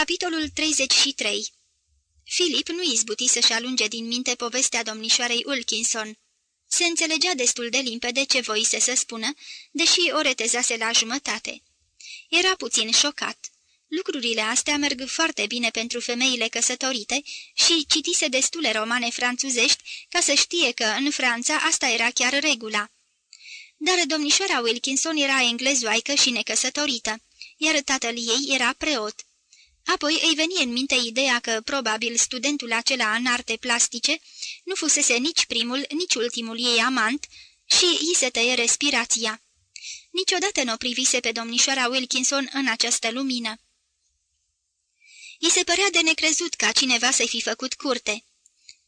Capitolul 33 Filip nu izbuti să-și alunge din minte povestea domnișoarei Wilkinson. Se înțelegea destul de limpede ce voise să spună, deși o retezase la jumătate. Era puțin șocat. Lucrurile astea merg foarte bine pentru femeile căsătorite și citise destule romane franțuzești ca să știe că în Franța asta era chiar regula. Dar domnișoara Wilkinson era englezoaică și necăsătorită, iar tatăl ei era preot. Apoi îi veni în minte ideea că probabil studentul acela în arte plastice nu fusese nici primul, nici ultimul ei amant și îi se tăie respirația. Niciodată nu o privise pe domnișoara Wilkinson în această lumină. I se părea de necrezut ca cineva să-i fi făcut curte.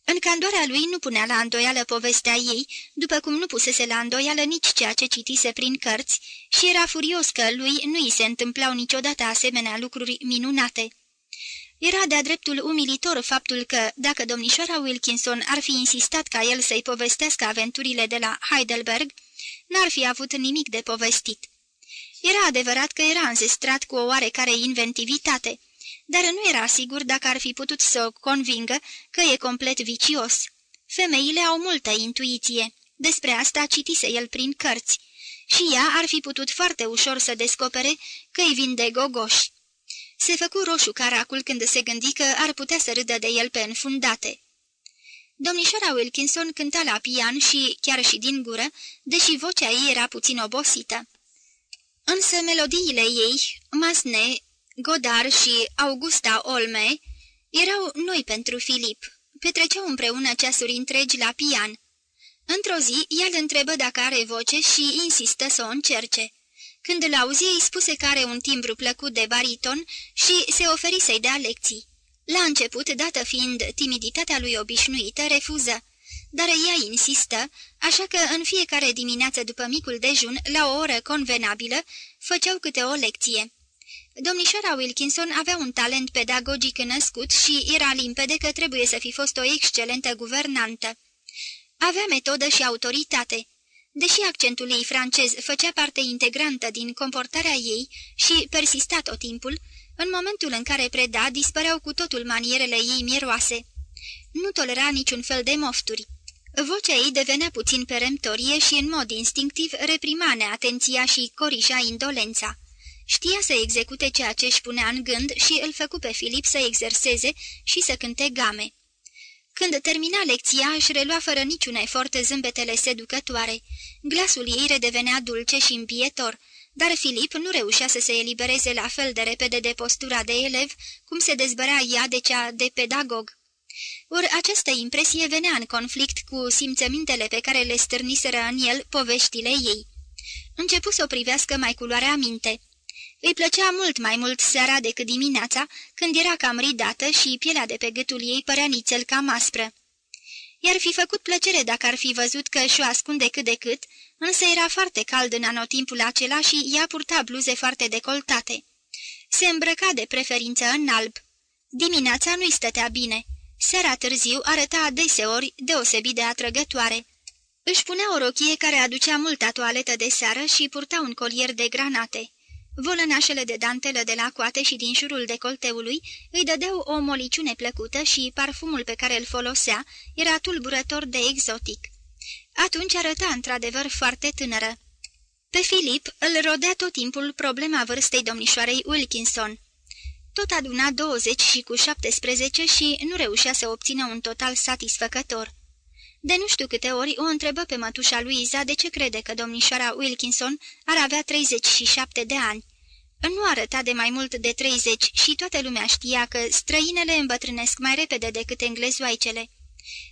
În candoarea lui nu punea la îndoială povestea ei, după cum nu pusese la îndoială nici ceea ce citise prin cărți și era furios că lui nu i se întâmplau niciodată asemenea lucruri minunate. Era de-a dreptul umilitor faptul că, dacă domnișoara Wilkinson ar fi insistat ca el să-i povestească aventurile de la Heidelberg, n-ar fi avut nimic de povestit. Era adevărat că era înzestrat cu o oarecare inventivitate, dar nu era sigur dacă ar fi putut să o convingă că e complet vicios. Femeile au multă intuiție. Despre asta citise el prin cărți. Și ea ar fi putut foarte ușor să descopere că îi vinde gogoși. Se făcu roșu caracul când se gândi că ar putea să râdă de el pe înfundate. Domnișoara Wilkinson cânta la pian și, chiar și din gură, deși vocea ei era puțin obosită. Însă melodiile ei, masne, Godard și Augusta Olme erau noi pentru Filip. Petreceau împreună ceasuri întregi la pian. Într-o zi, el întrebă dacă are voce și insistă să o încerce. Când îl auzi, îi spuse că are un timbru plăcut de bariton și se oferi să-i dea lecții. La început, dată fiind timiditatea lui obișnuită, refuză, dar ea insistă, așa că în fiecare dimineață după micul dejun, la o oră convenabilă, făceau câte o lecție. Domnișoara Wilkinson avea un talent pedagogic născut și era limpede că trebuie să fi fost o excelentă guvernantă. Avea metodă și autoritate. Deși accentul ei francez făcea parte integrantă din comportarea ei și persista tot timpul, în momentul în care preda, dispăreau cu totul manierele ei miroase. Nu tolera niciun fel de mofturi. Vocea ei devenea puțin peremptorie și în mod instinctiv reprima neatenția și corișa indolența. Știa să execute ceea ce își punea în gând și îl făcu pe Filip să exerseze și să cânte game. Când termina lecția, își relua fără niciun efort zâmbetele seducătoare. Glasul ei redevenea dulce și împietor, dar Filip nu reușea să se elibereze la fel de repede de postura de elev, cum se dezbărea ea de cea de pedagog. Ori această impresie venea în conflict cu simțămintele pe care le stârniseră în el poveștile ei. Începu să o privească mai culoarea minte. Îi plăcea mult mai mult seara decât dimineața, când era cam ridată și pielea de pe gâtul ei părea nițel cam aspră. I-ar fi făcut plăcere dacă ar fi văzut că și-o ascunde cât de cât, însă era foarte cald în anotimpul acela și ea purta bluze foarte decoltate. Se îmbrăca de preferință în alb. Dimineața nu-i stătea bine. Seara târziu arăta adeseori deosebit de atrăgătoare. Își punea o rochie care aducea multă toaletă de seară și purta un colier de granate. Volănașele de dantelă de la coate și din jurul decolteului îi dădeau o moliciune plăcută și parfumul pe care îl folosea era tulburător de exotic. Atunci arăta într-adevăr foarte tânără. Pe Filip îl rodea tot timpul problema vârstei domnișoarei Wilkinson. Tot aduna 20 și cu 17 și nu reușea să obțină un total satisfăcător. De nu știu câte ori o întrebă pe mătușa Luiza de ce crede că domnișoara Wilkinson ar avea 37 de ani. Nu arăta de mai mult de 30 și toată lumea știa că străinele îmbătrânesc mai repede decât englezoaicele.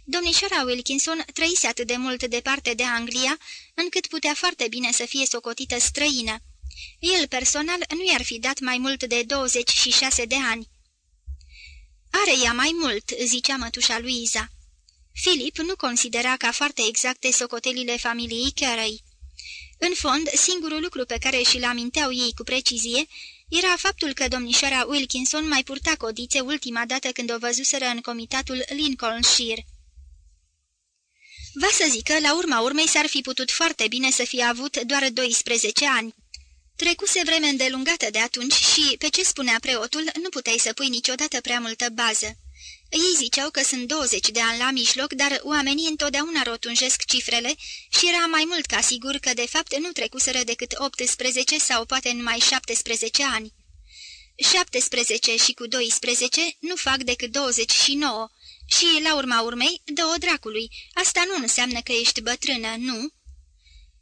Domnișoara Wilkinson trăise atât de mult departe de Anglia, încât putea foarte bine să fie socotită străină. El personal nu i-ar fi dat mai mult de 26 de ani. Are ea mai mult," zicea mătușa Luiza. Filip nu considera ca foarte exacte socotelile familiei Carey. În fond, singurul lucru pe care și-l aminteau ei cu precizie era faptul că domnișoara Wilkinson mai purta codițe ultima dată când o văzuseră în comitatul Lincolnshire. Va să zică, la urma urmei s-ar fi putut foarte bine să fie avut doar 12 ani. Trecuse vreme îndelungată de atunci și, pe ce spunea preotul, nu puteai să pui niciodată prea multă bază. Ei ziceau că sunt 20 de ani la mijloc, dar oamenii întotdeauna rotunjesc cifrele și era mai mult ca sigur că de fapt nu trecuseră decât 18 sau poate numai 17 ani. 17 și cu 12 nu fac decât 29 și, la urma urmei, dă-o dracului. Asta nu înseamnă că ești bătrână, nu?"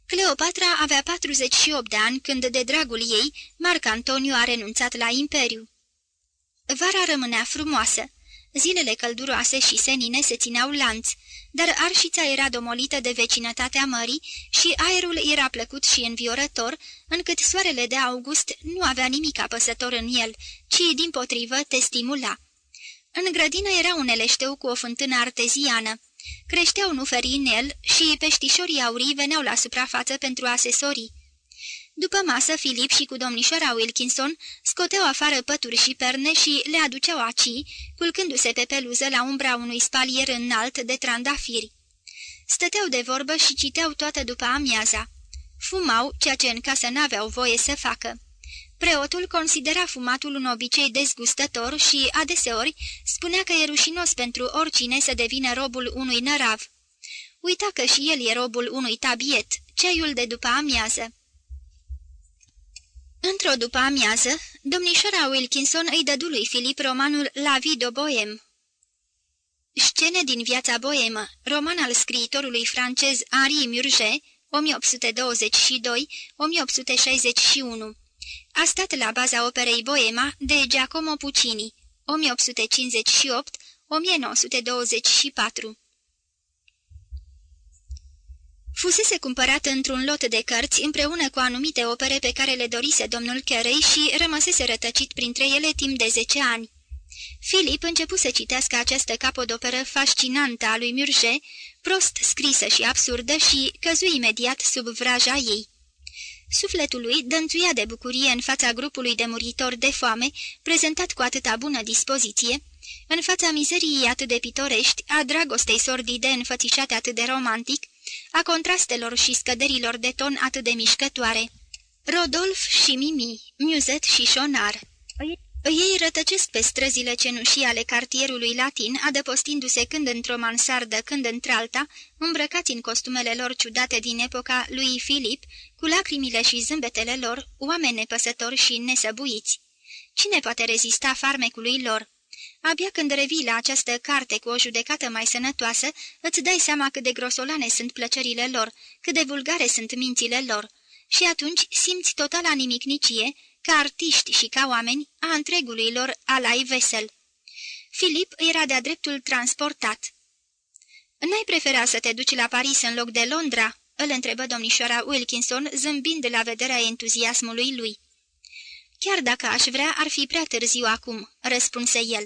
Cleopatra avea 48 de ani când, de dragul ei, Marc Antoniu a renunțat la imperiu. Vara rămânea frumoasă. Zilele călduroase și senine se țineau lanț, dar arșița era domolită de vecinătatea mării și aerul era plăcut și înviorător, încât soarele de august nu avea nimic apăsător în el, ci, din potrivă, te stimula. În grădină era un eleșteu cu o fântână arteziană. Creșteau nuferii în el și peștișorii aurii veneau la suprafață pentru asesorii. După masă, Filip și cu domnișoara Wilkinson scoteau afară pături și perne și le aduceau aci, culcându-se pe peluză la umbra unui spalier înalt de trandafiri. Stăteau de vorbă și citeau toată după amiaza. Fumau, ceea ce în casă n-aveau voie să facă. Preotul considera fumatul un obicei dezgustător și, adeseori, spunea că e rușinos pentru oricine să devină robul unui nărav. Uita că și el e robul unui tabiet, ceiul de după amiază. Într-o după amiază, domnișoara Wilkinson îi dădu lui Filip romanul La Vido Bohem. Scene din viața boemă, roman al scriitorului francez Henri Murger, 1822-1861. A stat la baza operei Boema de Giacomo Puccini, 1858-1924. Fusese cumpărat într-un lot de cărți împreună cu anumite opere pe care le dorise domnul Carey și rămăsese rătăcit printre ele timp de zece ani. Filip începu să citească această capodoperă fascinantă a lui Murger, prost scrisă și absurdă și căzu imediat sub vraja ei. Sufletul lui dănțuia de bucurie în fața grupului de muritori de foame, prezentat cu atâta bună dispoziție, în fața mizeriei atât de pitorești, a dragostei sordide înfățișate atât de romantic, a contrastelor și scăderilor de ton atât de mișcătoare. Rodolf și Mimi, Muzet și Șonar ei rătăcesc pe străzile cenușii ale cartierului latin, adăpostindu-se când într-o mansardă, când într-alta, îmbrăcați în costumele lor ciudate din epoca lui Filip, cu lacrimile și zâmbetele lor, oameni nepăsători și nesăbuiți. Cine poate rezista farmecului lor? Abia când revii la această carte cu o judecată mai sănătoasă, îți dai seama cât de grosolane sunt plăcerile lor, cât de vulgare sunt mințile lor. Și atunci simți totala nimicnicie, ca artiști și ca oameni, a întregului lor alai vesel. Filip era de-a dreptul transportat. N-ai prefera să te duci la Paris în loc de Londra?" îl întrebă domnișoara Wilkinson, zâmbind la vederea entuziasmului lui. Chiar dacă aș vrea, ar fi prea târziu acum," răspunse el.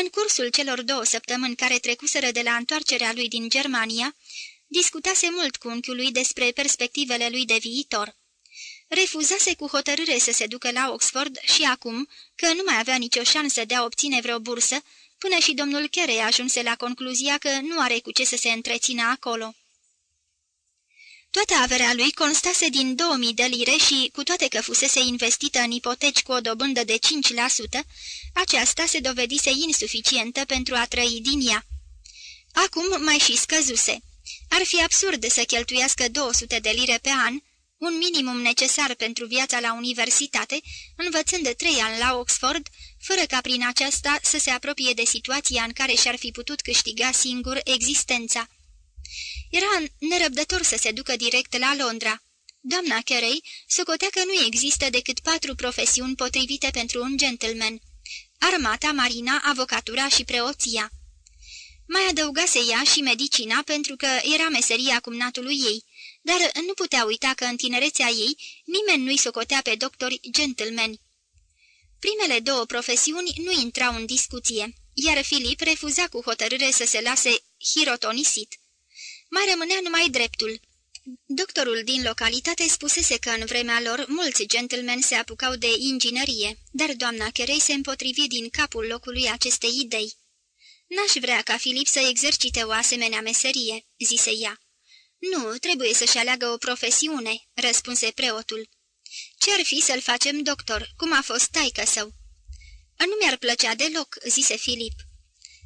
În cursul celor două săptămâni care trecuseră de la întoarcerea lui din Germania, discutase mult cu unchiul lui despre perspectivele lui de viitor. Refuzase cu hotărâre să se ducă la Oxford și acum, că nu mai avea nicio șansă de a obține vreo bursă, până și domnul Carey ajunse la concluzia că nu are cu ce să se întrețină acolo. Toată averea lui constase din 2000 de lire și, cu toate că fusese investită în ipoteci cu o dobândă de 5%, aceasta se dovedise insuficientă pentru a trăi din ea. Acum mai și scăzuse. Ar fi absurd să cheltuiască 200 de lire pe an, un minimum necesar pentru viața la universitate, învățând de trei ani la Oxford, fără ca prin aceasta să se apropie de situația în care și-ar fi putut câștiga singur existența. Era nerăbdător să se ducă direct la Londra. Doamna Carey socotea că nu există decât patru profesiuni potrivite pentru un gentleman. Armata, marina, avocatura și preoția. Mai adăugase ea și medicina pentru că era meseria cumnatului ei, dar nu putea uita că în tinerețea ei nimeni nu-i socotea pe doctori gentlemen. Primele două profesiuni nu intrau în discuție, iar Filip refuza cu hotărâre să se lase hirotonisit. Mai rămânea numai dreptul. Doctorul din localitate spusese că în vremea lor mulți gentlemen se apucau de inginerie, dar doamna Cherei se împotrivi din capul locului acestei idei. N-aș vrea ca Filip să exercite o asemenea meserie," zise ea. Nu, trebuie să-și aleagă o profesiune," răspunse preotul. Ce-ar fi să-l facem doctor, cum a fost taică său?" Nu mi-ar plăcea deloc," zise Filip.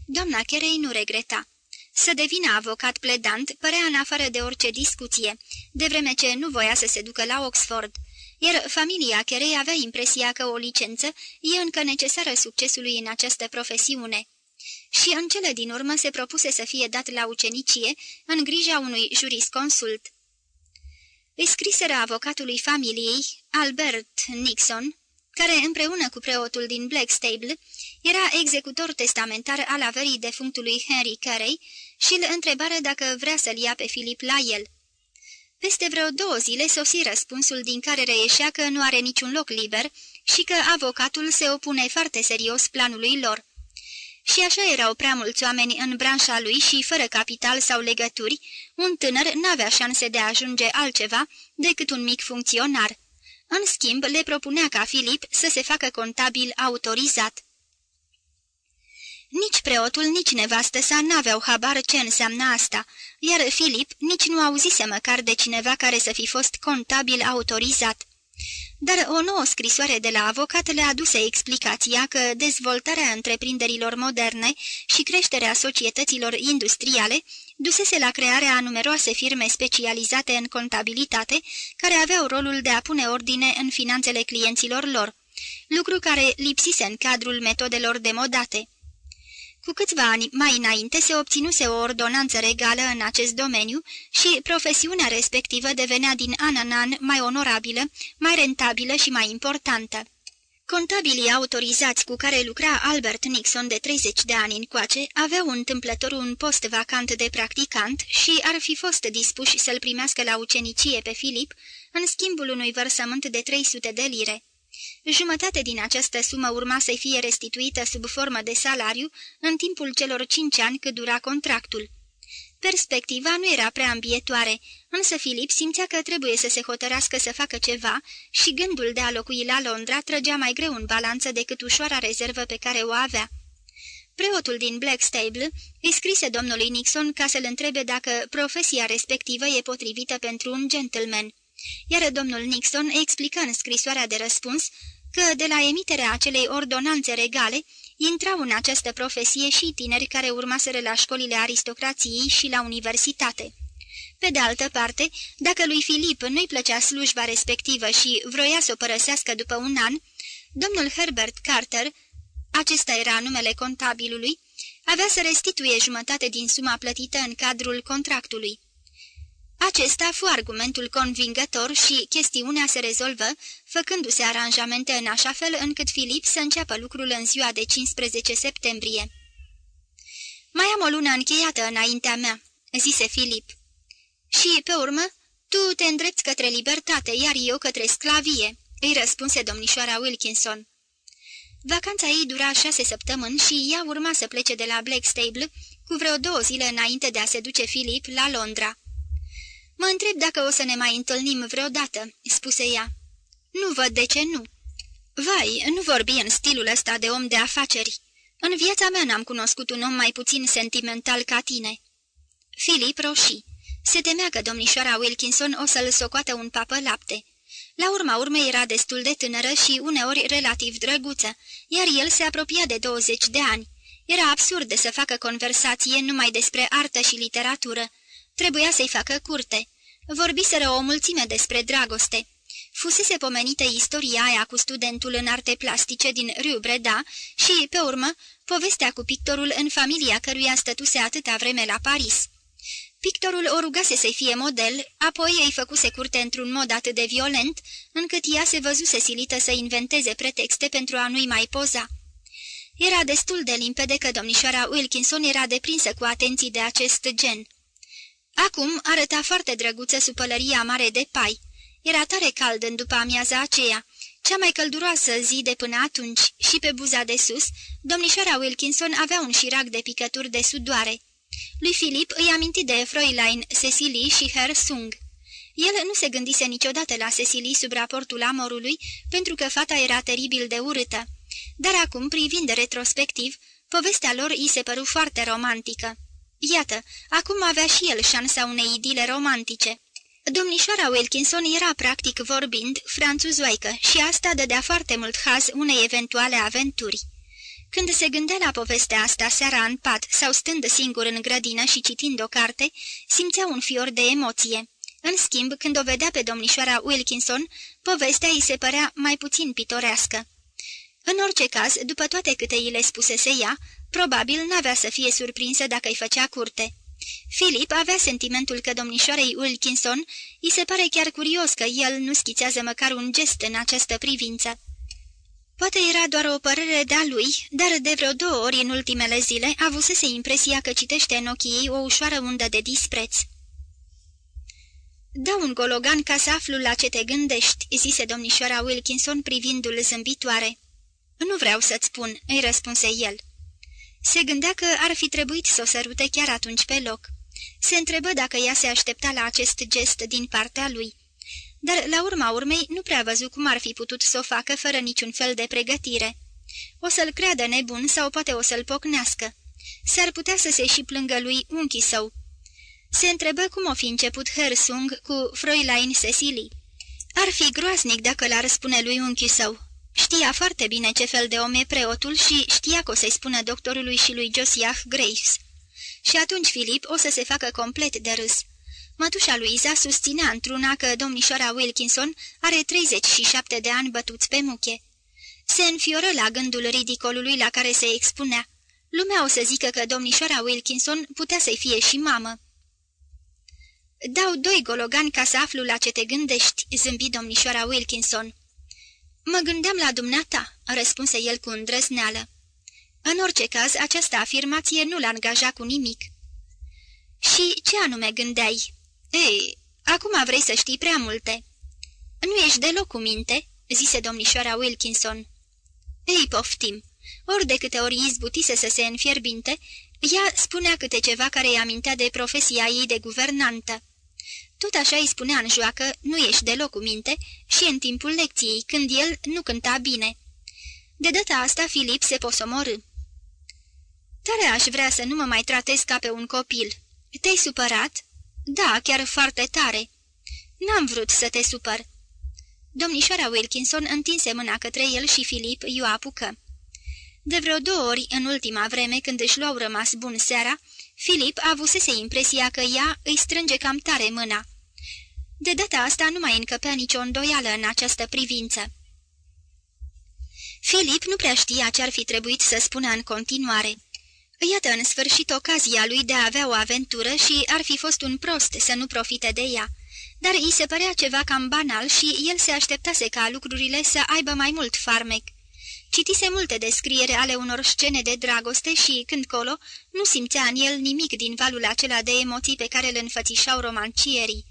Doamna Cherei nu regreta. Să devină avocat pledant părea în afară de orice discuție, de vreme ce nu voia să se ducă la Oxford, iar familia Cherei avea impresia că o licență e încă necesară succesului în această profesiune. Și în cele din urmă se propuse să fie dat la ucenicie, în grija unui jurisconsult. Îi scriseră avocatului familiei, Albert Nixon, care împreună cu preotul din Blackstable era executor testamentar al averii defunctului Henry Carey și îl întrebară dacă vrea să-l ia pe Filip la el. Peste vreo două zile sosi răspunsul din care reieșea că nu are niciun loc liber și că avocatul se opune foarte serios planului lor. Și așa erau prea mulți oameni în branșa lui și, fără capital sau legături, un tânăr n-avea șanse de a ajunge altceva decât un mic funcționar. În schimb, le propunea ca Filip să se facă contabil autorizat. Nici preotul, nici nevastă sa n-aveau habar ce înseamnă asta, iar Filip nici nu auzise măcar de cineva care să fi fost contabil autorizat. Dar o nouă scrisoare de la avocat le aduse explicația că dezvoltarea întreprinderilor moderne și creșterea societăților industriale dusese la crearea a numeroase firme specializate în contabilitate, care aveau rolul de a pune ordine în finanțele clienților lor, lucru care lipsise în cadrul metodelor demodate. Cu câțiva ani mai înainte se obținuse o ordonanță regală în acest domeniu și profesiunea respectivă devenea din an în an mai onorabilă, mai rentabilă și mai importantă. Contabilii autorizați cu care lucra Albert Nixon de 30 de ani încoace aveau întâmplător un post vacant de practicant și ar fi fost dispuși să-l primească la ucenicie pe Filip în schimbul unui vărsământ de 300 de lire. Jumătate din această sumă urma să fie restituită sub formă de salariu în timpul celor cinci ani cât dura contractul. Perspectiva nu era prea ambietoare, însă Filip simțea că trebuie să se hotărească să facă ceva și gândul de a locui la Londra trăgea mai greu în balanță decât ușoara rezervă pe care o avea. Preotul din Blackstable îi scrise domnului Nixon ca să-l întrebe dacă profesia respectivă e potrivită pentru un gentleman iar domnul Nixon explică în scrisoarea de răspuns că de la emiterea acelei ordonanțe regale intrau în această profesie și tineri care urmaseră la școlile aristocrației și la universitate. Pe de altă parte, dacă lui Filip nu-i plăcea slujba respectivă și vroia să o părăsească după un an, domnul Herbert Carter, acesta era numele contabilului, avea să restituie jumătate din suma plătită în cadrul contractului. Acesta fu argumentul convingător și chestiunea se rezolvă, făcându-se aranjamente în așa fel încât Filip să înceapă lucrul în ziua de 15 septembrie. Mai am o lună încheiată înaintea mea," zise Filip. Și, pe urmă, tu te îndrepți către libertate, iar eu către sclavie," îi răspunse domnișoara Wilkinson. Vacanța ei dura șase săptămâni și ea urma să plece de la Blackstable cu vreo două zile înainte de a se duce Filip la Londra. Mă întreb dacă o să ne mai întâlnim vreodată," spuse ea. Nu văd de ce nu." Vai, nu vorbi în stilul ăsta de om de afaceri. În viața mea n-am cunoscut un om mai puțin sentimental ca tine." Filip roșii. Se temea că domnișoara Wilkinson o să-l socoată un papă lapte. La urma urmei era destul de tânără și uneori relativ drăguță, iar el se apropia de 20 de ani. Era absurd să facă conversație numai despre artă și literatură. Trebuia să-i facă curte. Vorbiseră o mulțime despre dragoste. Fusese pomenită istoria aia cu studentul în arte plastice din Rue Breda și, pe urmă, povestea cu pictorul în familia căruia stătuse atâta vreme la Paris. Pictorul o rugase să-i fie model, apoi ei făcuse curte într-un mod atât de violent, încât ea se văzuse silită să inventeze pretexte pentru a nu-i mai poza. Era destul de limpede că domnișoara Wilkinson era deprinsă cu atenții de acest gen. Acum arăta foarte drăguță sub pălăria mare de pai. Era tare cald în după amiaza aceea, cea mai călduroasă zi de până atunci, și pe buza de sus, domnișoara Wilkinson avea un șirac de picături de sudoare. Lui Filip îi aminti de Fräulein Cecily și Herr Sung. El nu se gândise niciodată la Cecily sub raportul amorului, pentru că fata era teribil de urâtă. Dar acum, privind retrospectiv, povestea lor îi se păru foarte romantică. Iată, acum avea și el șansa unei idile romantice. Domnișoara Wilkinson era, practic vorbind, franțuzoică și asta dădea foarte mult haz unei eventuale aventuri. Când se gândea la povestea asta seara în pat sau stând singur în grădină și citind o carte, simțea un fior de emoție. În schimb, când o vedea pe domnișoara Wilkinson, povestea îi se părea mai puțin pitorească. În orice caz, după toate câte îi le spusese ea, probabil n-avea să fie surprinsă dacă îi făcea curte. Philip avea sentimentul că domnișoarei Wilkinson îi se pare chiar curios că el nu schițează măcar un gest în această privință. Poate era doar o părere de-a lui, dar de vreo două ori în ultimele zile avusese impresia că citește în ochii ei o ușoară undă de dispreț. Da un gologan ca să aflu la ce te gândești," zise domnișoara Wilkinson privindu-l zâmbitoare. Nu vreau să-ți spun," îi răspunse el. Se gândea că ar fi trebuit să o sărute chiar atunci pe loc. Se întrebă dacă ea se aștepta la acest gest din partea lui. Dar, la urma urmei, nu prea văzu cum ar fi putut să o facă fără niciun fel de pregătire. O să-l creadă nebun sau poate o să-l pocnească. S-ar putea să se și plângă lui unchi său. Se întrebă cum o fi început Hersung cu Fräulein Cecily. Ar fi groaznic dacă l-ar spune lui unchi său, Știa foarte bine ce fel de om e preotul și știa că o să-i spună doctorului și lui Josiah Graves. Și atunci Filip o să se facă complet de râs. Mătușa Luiza susținea într-una că domnișoara Wilkinson are 37 de ani bătuți pe muche. Se înfioră la gândul ridicolului la care se expunea. Lumea o să zică că domnișoara Wilkinson putea să-i fie și mamă. Dau doi gologani ca să aflu la ce te gândești," zâmbi domnișoara Wilkinson. Mă gândeam la dumneata," răspunse el cu îndrăzneală. În orice caz, această afirmație nu l-a angajat cu nimic. Și ce anume gândeai?" Ei, acum vrei să știi prea multe." Nu ești deloc cu minte," zise domnișoara Wilkinson. Ei, poftim. Ori de câte ori izbutise să se înfierbinte, ea spunea câte ceva care îi amintea de profesia ei de guvernantă. Tot așa îi spunea în joacă, nu ești deloc cu minte, și în timpul lecției, când el nu cânta bine. De data asta, Filip se posomorâ. Tare aș vrea să nu mă mai tratez ca pe un copil. Te-ai supărat?" Da, chiar foarte tare." N-am vrut să te supăr." Domnișoara Wilkinson întinse mâna către el și Filip i-o apucă. De vreo două ori, în ultima vreme, când își luau rămas bun seara, Filip avusese impresia că ea îi strânge cam tare mâna. De data asta nu mai încăpea nicio îndoială în această privință. Filip nu prea știa ce ar fi trebuit să spună în continuare. Iată în sfârșit ocazia lui de a avea o aventură și ar fi fost un prost să nu profite de ea. Dar îi se părea ceva cam banal și el se așteptase ca lucrurile să aibă mai mult farmec. Citise multe descriere ale unor scene de dragoste și, când colo, nu simțea în el nimic din valul acela de emoții pe care îl înfățișau romancierii.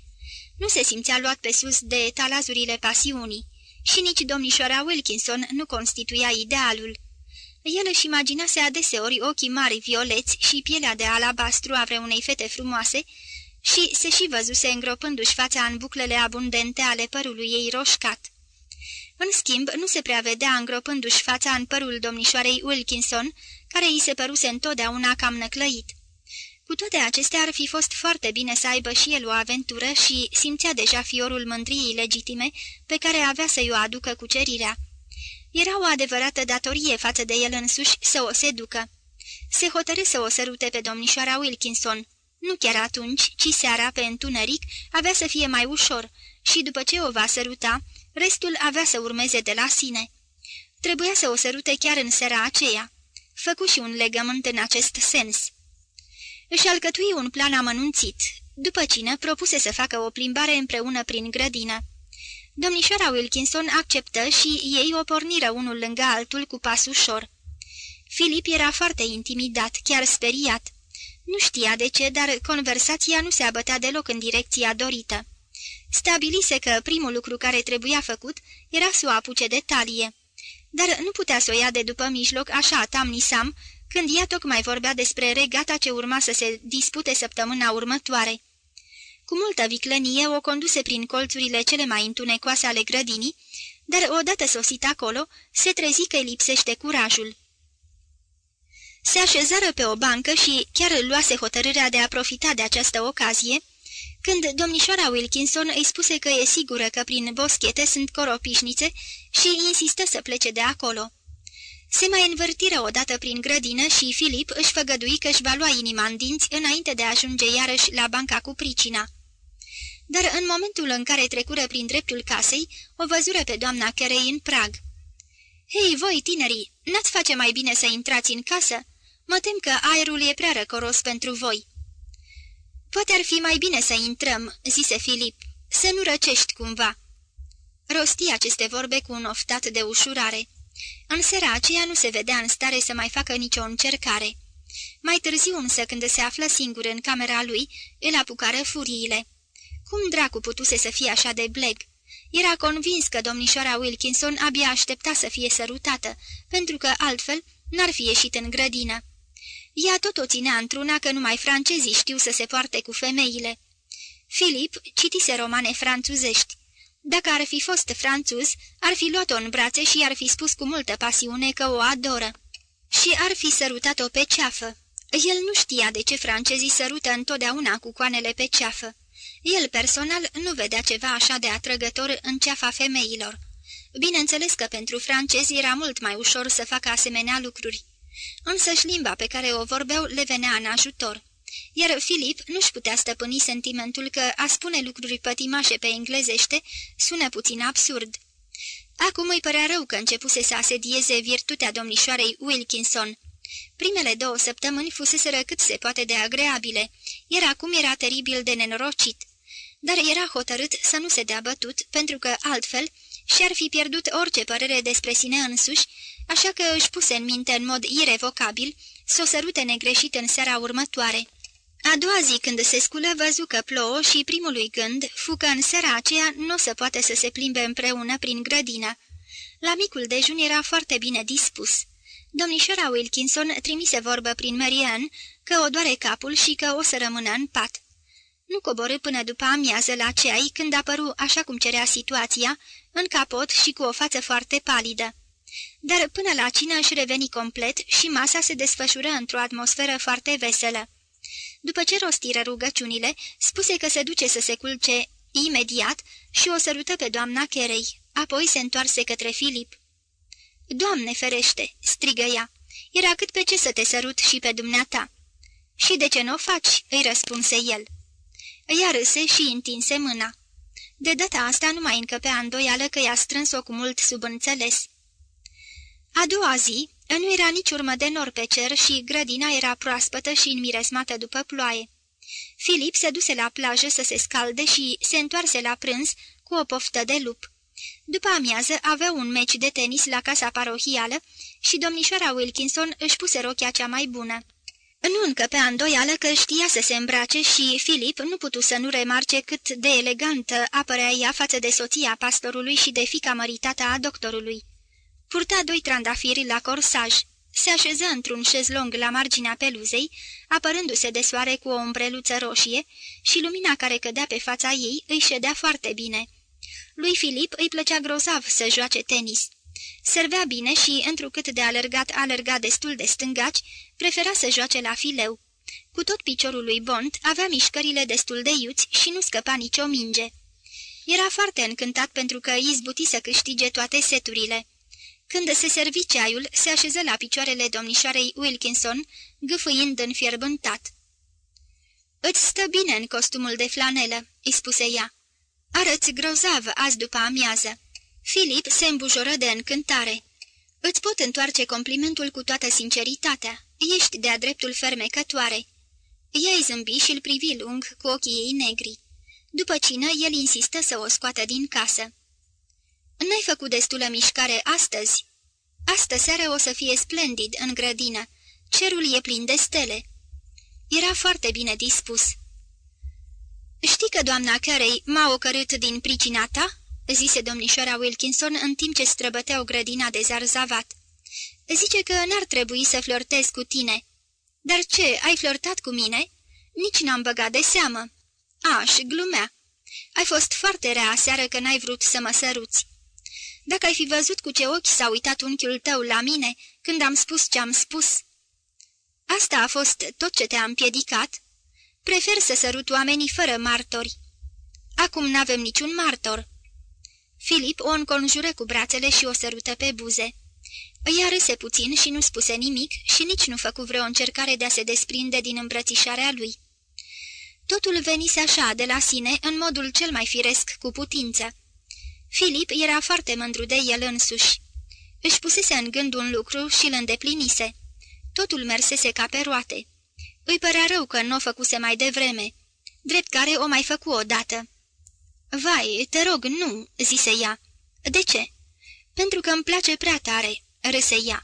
Nu se simțea luat pe sus de talazurile pasiunii și nici domnișoara Wilkinson nu constituia idealul. El își imaginase adeseori ochii mari violeți și pielea de alabastru a vreunei fete frumoase și se și văzuse îngropându-și fața în buclele abundente ale părului ei roșcat. În schimb, nu se prea vedea îngropându-și fața în părul domnișoarei Wilkinson, care îi se păruse întotdeauna cam năclăit. Cu toate acestea ar fi fost foarte bine să aibă și el o aventură și simțea deja fiorul mândriei legitime pe care avea să-i o aducă cu cerirea. Era o adevărată datorie față de el însuși să o seducă. Se hotărâ să o sărute pe domnișoara Wilkinson. Nu chiar atunci, ci seara, pe întuneric, avea să fie mai ușor și după ce o va săruta, restul avea să urmeze de la sine. Trebuia să o sărute chiar în seara aceea. Făcu și un legământ în acest sens. Își alcătui un plan amănunțit. După cină, propuse să facă o plimbare împreună prin grădină. Domnișoara Wilkinson acceptă și ei o porniră unul lângă altul cu pas ușor. Filip era foarte intimidat, chiar speriat. Nu știa de ce, dar conversația nu se abătea deloc în direcția dorită. Stabilise că primul lucru care trebuia făcut era să o apuce de talie. Dar nu putea să o ia de după mijloc așa tamnisam, când ea tocmai vorbea despre regata ce urma să se dispute săptămâna următoare. Cu multă viclănie o conduse prin colțurile cele mai întunecoase ale grădinii, dar odată sosit acolo, se trezi că îi lipsește curajul. Se așezară pe o bancă și chiar luase hotărârea de a profita de această ocazie, când domnișoara Wilkinson îi spuse că e sigură că prin boschete sunt coropișnițe și insistă să plece de acolo. Se mai învârtiră odată prin grădină și Filip își făgădui că își va lua inima în dinți înainte de a ajunge iarăși la banca cu pricina. Dar în momentul în care trecură prin dreptul casei, o văzură pe doamna Carey în prag. Hei, voi, tinerii, n-ați face mai bine să intrați în casă? Mă tem că aerul e prea răcoros pentru voi." Poate ar fi mai bine să intrăm," zise Filip, să nu răcești cumva." Rosti aceste vorbe cu un oftat de ușurare. În seara aceea nu se vedea în stare să mai facă nicio încercare. Mai târziu însă, când se află singur în camera lui, îl apucară furiile. Cum dracu putuse să fie așa de bleg? Era convins că domnișoara Wilkinson abia aștepta să fie sărutată, pentru că altfel n-ar fi ieșit în grădină. Ea tot o ținea într-una că numai francezii știu să se poarte cu femeile. Filip citise romane franțuzești. Dacă ar fi fost franțuz, ar fi luat-o în brațe și ar fi spus cu multă pasiune că o adoră. Și ar fi sărutat-o pe ceafă. El nu știa de ce francezii sărută întotdeauna cu coanele pe ceafă. El personal nu vedea ceva așa de atrăgător în ceafa femeilor. Bineînțeles că pentru francezi era mult mai ușor să facă asemenea lucruri. Însăși limba pe care o vorbeau le venea în ajutor. Iar Filip nu-și putea stăpâni sentimentul că a spune lucruri pătimașe pe englezește sună puțin absurd. Acum îi părea rău că începuse să asedieze virtutea domnișoarei Wilkinson. Primele două săptămâni fuseseră cât se poate de agreabile, iar acum era teribil de nenorocit. Dar era hotărât să nu se dea bătut, pentru că altfel și-ar fi pierdut orice părere despre sine însuși, așa că își puse în minte în mod irevocabil să o sărute negreșit în seara următoare. A doua zi când se sculă văzu că plouă și primului gând fu că în seara aceea nu o să poate să se plimbe împreună prin grădină. La micul dejun era foarte bine dispus. Domnișoara Wilkinson trimise vorbă prin Marianne că o doare capul și că o să rămână în pat. Nu coborâ până după amiază la ceai când apăru, așa cum cerea situația, în capot și cu o față foarte palidă. Dar până la cină își reveni complet și masa se desfășură într-o atmosferă foarte veselă. După ce rostiră rugăciunile, spuse că se duce să se culce imediat și o sărută pe doamna Cherei, apoi se întoarse către Filip. Doamne ferește!" strigă ea. Era cât pe ce să te sărut și pe dumneata." Și de ce nu o faci?" îi răspunse el. Ea râse și întinse mâna. De data asta nu mai încăpea îndoială că i-a strâns-o cu mult subînțeles. A doua zi, nu era nici urmă de nor pe cer și grădina era proaspătă și înmiresmată după ploaie. Filip se duse la plajă să se scalde și se întoarse la prânz cu o poftă de lup. După amiază avea un meci de tenis la casa parohială și domnișoara Wilkinson își puse rochia cea mai bună. Nu încăpea îndoială că știa să se îmbrace și Filip nu putu să nu remarce cât de elegantă apărea ea față de soția pastorului și de fica măritată a doctorului. Purta doi trandafiri la corsaj. Se așeză într-un șezlong la marginea peluzei, apărându-se de soare cu o umbreluță roșie și lumina care cădea pe fața ei îi ședea foarte bine. Lui Filip îi plăcea grozav să joace tenis. Servea bine și, întrucât de alergat alerga destul de stângaci, prefera să joace la fileu. Cu tot piciorul lui Bond avea mișcările destul de iuți și nu scăpa nicio minge. Era foarte încântat pentru că izbuti să câștige toate seturile. Când se servi ceaiul, se așeză la picioarele domnișoarei Wilkinson, gâfâind înfierbântat. Îți stă bine în costumul de flanelă," îi spuse ea. Arăți grozav azi după amiază." Filip se îmbujoră de încântare. Îți pot întoarce complimentul cu toată sinceritatea. Ești de-a dreptul fermecătoare." Ea îi zâmbi și îl privi lung cu ochii ei negri. După cină, el insistă să o scoată din casă. N-ai făcut destulă mișcare astăzi?" Astă seară o să fie splendid în grădină. Cerul e plin de stele." Era foarte bine dispus. Știi că doamna Carey m-a ocărât din pricina ta?" zise domnișoara Wilkinson în timp ce străbăteau grădina de zarzavat. Zice că n-ar trebui să flirtez cu tine." Dar ce, ai flirtat cu mine?" Nici n-am băgat de seamă." Aș, glumea. Ai fost foarte rea seară că n-ai vrut să mă săruți." Dacă ai fi văzut cu ce ochi s-a uitat unchiul tău la mine când am spus ce am spus." Asta a fost tot ce te-a împiedicat?" Prefer să sărut oamenii fără martori. Acum n-avem niciun martor." Filip o înconjură cu brațele și o sărută pe buze. Ea râse puțin și nu spuse nimic și nici nu făcu vreo încercare de a se desprinde din îmbrățișarea lui. Totul venise așa, de la sine, în modul cel mai firesc cu putință. Filip era foarte mândru de el însuși. Își pusese în gând un lucru și îl îndeplinise. Totul mersese ca pe roate. Îi părea rău că nu o făcuse mai devreme, drept care o mai făcu odată. Vai, te rog, nu," zise ea. De ce?" Pentru că îmi place prea tare," râse ea.